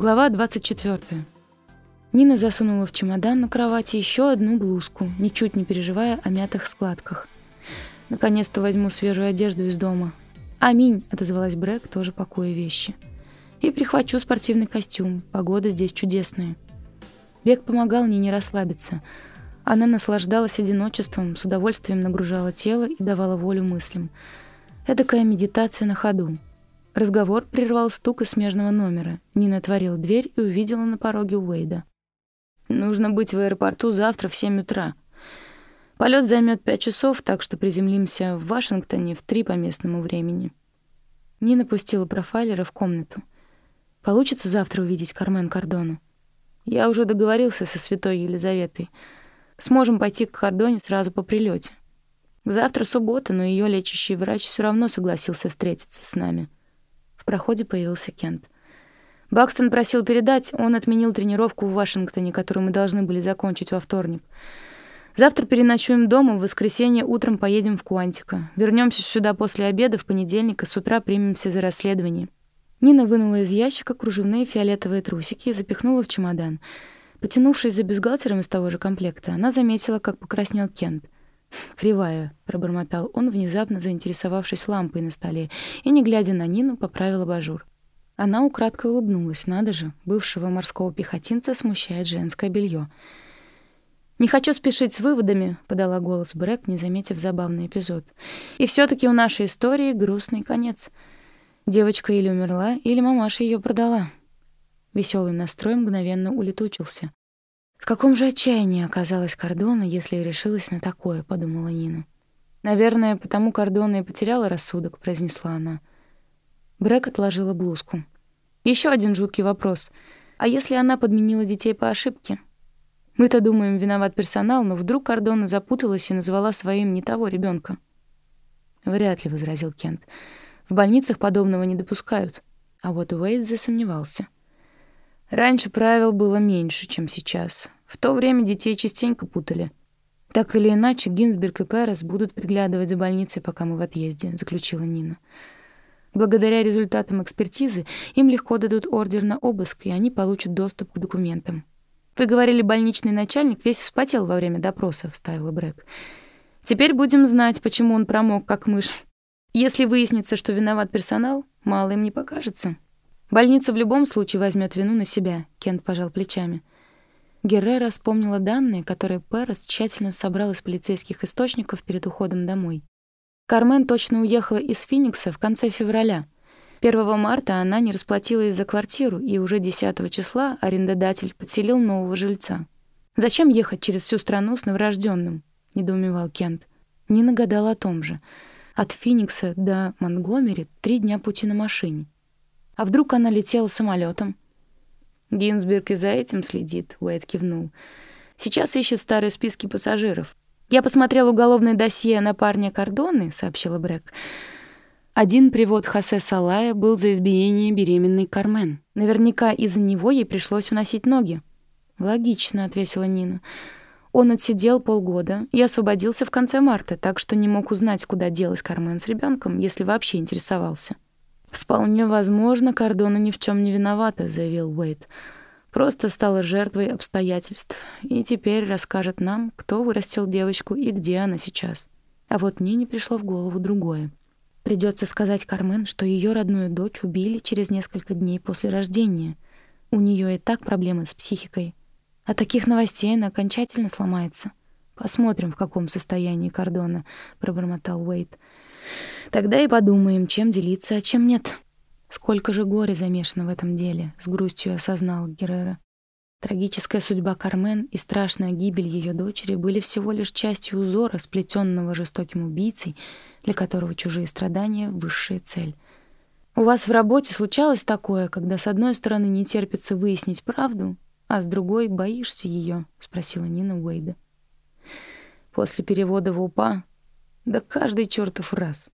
Глава 24. Нина засунула в чемодан на кровати еще одну блузку, ничуть не переживая о мятых складках. Наконец-то возьму свежую одежду из дома. Аминь, отозвалась Брэк, тоже пакуя вещи. И прихвачу спортивный костюм. Погода здесь чудесная. Бег помогал Нине расслабиться. Она наслаждалась одиночеством, с удовольствием нагружала тело и давала волю мыслям. Эдакая медитация на ходу. Разговор прервал стук из смежного номера. Нина отворила дверь и увидела на пороге Уэйда. «Нужно быть в аэропорту завтра в 7 утра. Полет займет пять часов, так что приземлимся в Вашингтоне в три по местному времени». Нина пустила профайлера в комнату. «Получится завтра увидеть Кармен Кардону?» «Я уже договорился со святой Елизаветой. Сможем пойти к Кардоне сразу по прилете. Завтра суббота, но ее лечащий врач все равно согласился встретиться с нами». Проходе появился Кент. Бакстон просил передать, он отменил тренировку в Вашингтоне, которую мы должны были закончить во вторник. Завтра переночуем дома, в воскресенье утром поедем в Куантико. Вернемся сюда после обеда в понедельник, и с утра примемся за расследование. Нина вынула из ящика кружевные фиолетовые трусики и запихнула в чемодан. Потянувшись за бюстгальтером из того же комплекта, она заметила, как покраснел Кент — «Кривая», — пробормотал он, внезапно заинтересовавшись лампой на столе, и, не глядя на Нину, поправил абажур. Она украдкой улыбнулась. Надо же, бывшего морского пехотинца смущает женское белье. «Не хочу спешить с выводами», — подала голос Брэк, не заметив забавный эпизод. «И все таки у нашей истории грустный конец. Девочка или умерла, или мамаша ее продала». Веселый настрой мгновенно улетучился. В каком же отчаянии оказалась Кордона, если решилась на такое, подумала Нина. Наверное, потому Кордона и потеряла рассудок, произнесла она. Брэк отложила блузку. Еще один жуткий вопрос. А если она подменила детей по ошибке? Мы-то думаем, виноват персонал, но вдруг Кордона запуталась и назвала своим не того ребенка. Вряд ли, возразил Кент. В больницах подобного не допускают. А вот Уэйд засомневался. Раньше правил было меньше, чем сейчас. В то время детей частенько путали. Так или иначе, Гинзберг и Перес будут приглядывать за больницей, пока мы в отъезде, заключила Нина. Благодаря результатам экспертизы им легко дадут ордер на обыск, и они получат доступ к документам. Вы говорили, больничный начальник весь вспотел во время допроса, вставила Брэк. Теперь будем знать, почему он промок как мышь. Если выяснится, что виноват персонал, мало им не покажется. Больница в любом случае возьмет вину на себя, Кент пожал плечами. Геррера вспомнила данные, которые Перес тщательно собрал из полицейских источников перед уходом домой. Кармен точно уехала из Финикса в конце февраля. 1 марта она не расплатилась за квартиру, и уже 10 числа арендодатель подселил нового жильца. «Зачем ехать через всю страну с новорожденным? недоумевал Кент. Нина гадала о том же. От Финикса до Монгомери три дня пути на машине. А вдруг она летела самолетом? Гинзберг и за этим следит, Уэйд кивнул. Сейчас ищет старые списки пассажиров. Я посмотрел уголовное досье на парня Кордоны, сообщила Брэк. Один привод Хосе Салая был за избиение беременной Кармен. Наверняка из-за него ей пришлось уносить ноги. Логично, ответила Нина. Он отсидел полгода и освободился в конце марта, так что не мог узнать, куда делась Кармен с ребенком, если вообще интересовался. «Вполне возможно, Кардона ни в чем не виновата», — заявил Уэйд. «Просто стала жертвой обстоятельств и теперь расскажет нам, кто вырастил девочку и где она сейчас». А вот мне не пришло в голову другое. Придется сказать Кармен, что ее родную дочь убили через несколько дней после рождения. У нее и так проблемы с психикой. От таких новостей она окончательно сломается. Посмотрим, в каком состоянии Кардона, пробормотал Уэйд. Тогда и подумаем, чем делиться, а чем нет. Сколько же горя замешано в этом деле, с грустью осознал Геррера. Трагическая судьба Кармен и страшная гибель ее дочери были всего лишь частью узора, сплетенного жестоким убийцей, для которого чужие страдания — высшая цель. У вас в работе случалось такое, когда с одной стороны не терпится выяснить правду, а с другой боишься ее? спросила Нина Уэйда. После перевода в УПА да каждый чертов раз.